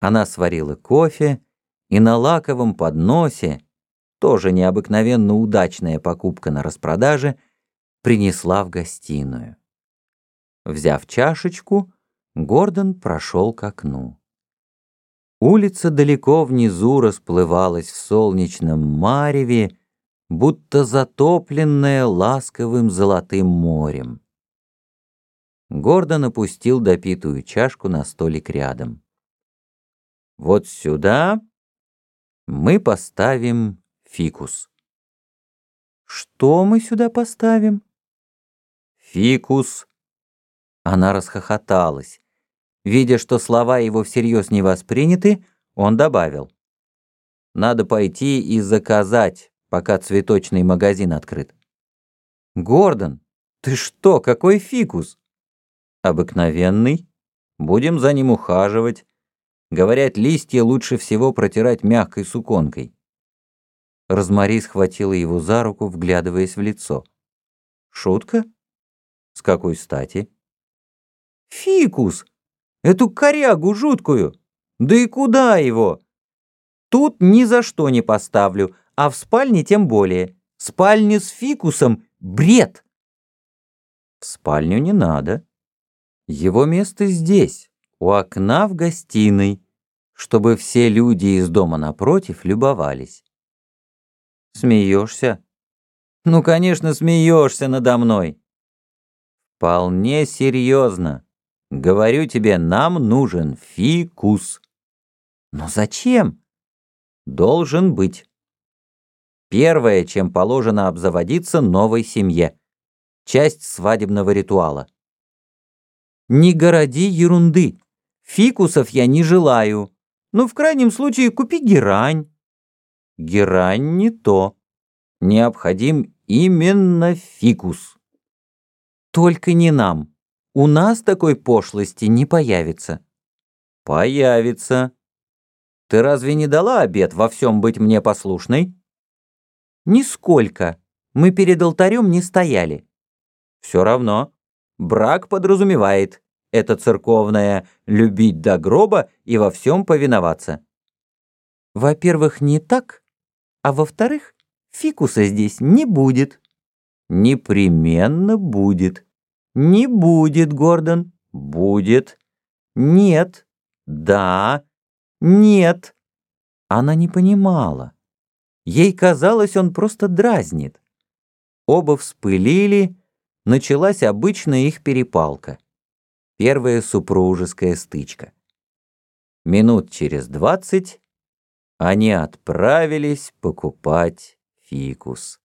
Она сварила кофе и на лаковом подносе, тоже необыкновенно удачная покупка на распродаже, принесла в гостиную. Взяв чашечку, Гордон прошел к окну. Улица далеко внизу расплывалась в солнечном мареве, будто затопленная ласковым золотым морем. Гордон опустил допитую чашку на столик рядом. Вот сюда мы поставим фикус. Что мы сюда поставим? Фикус. Она расхохоталась. Видя, что слова его всерьез не восприняты, он добавил. Надо пойти и заказать, пока цветочный магазин открыт. Гордон, ты что, какой фикус? Обыкновенный. Будем за ним ухаживать. Говорят, листья лучше всего протирать мягкой суконкой. Розмари схватила его за руку, вглядываясь в лицо. «Шутка? С какой стати?» «Фикус! Эту корягу жуткую! Да и куда его? Тут ни за что не поставлю, а в спальне тем более. Спальня с фикусом — бред!» «В спальню не надо. Его место здесь, у окна в гостиной, чтобы все люди из дома напротив любовались. Смеешься? Ну, конечно, смеешься надо мной. Вполне серьезно. Говорю тебе, нам нужен фикус. Но зачем? Должен быть. Первое, чем положено обзаводиться новой семье. Часть свадебного ритуала. Не городи ерунды. Фикусов я не желаю. Ну, в крайнем случае, купи герань. Герань не то. Необходим именно фикус. Только не нам. У нас такой пошлости не появится. Появится. Ты разве не дала обет во всем быть мне послушной? Нисколько. Мы перед алтарем не стояли. Все равно. Брак подразумевает это церковное «любить до гроба и во всем повиноваться». Во-первых, не так, а во-вторых, фикуса здесь не будет. Непременно будет. Не будет, Гордон. Будет. Нет. Да. Нет. Она не понимала. Ей казалось, он просто дразнит. Оба вспылили, началась обычная их перепалка. Первая супружеская стычка. Минут через двадцать они отправились покупать фикус.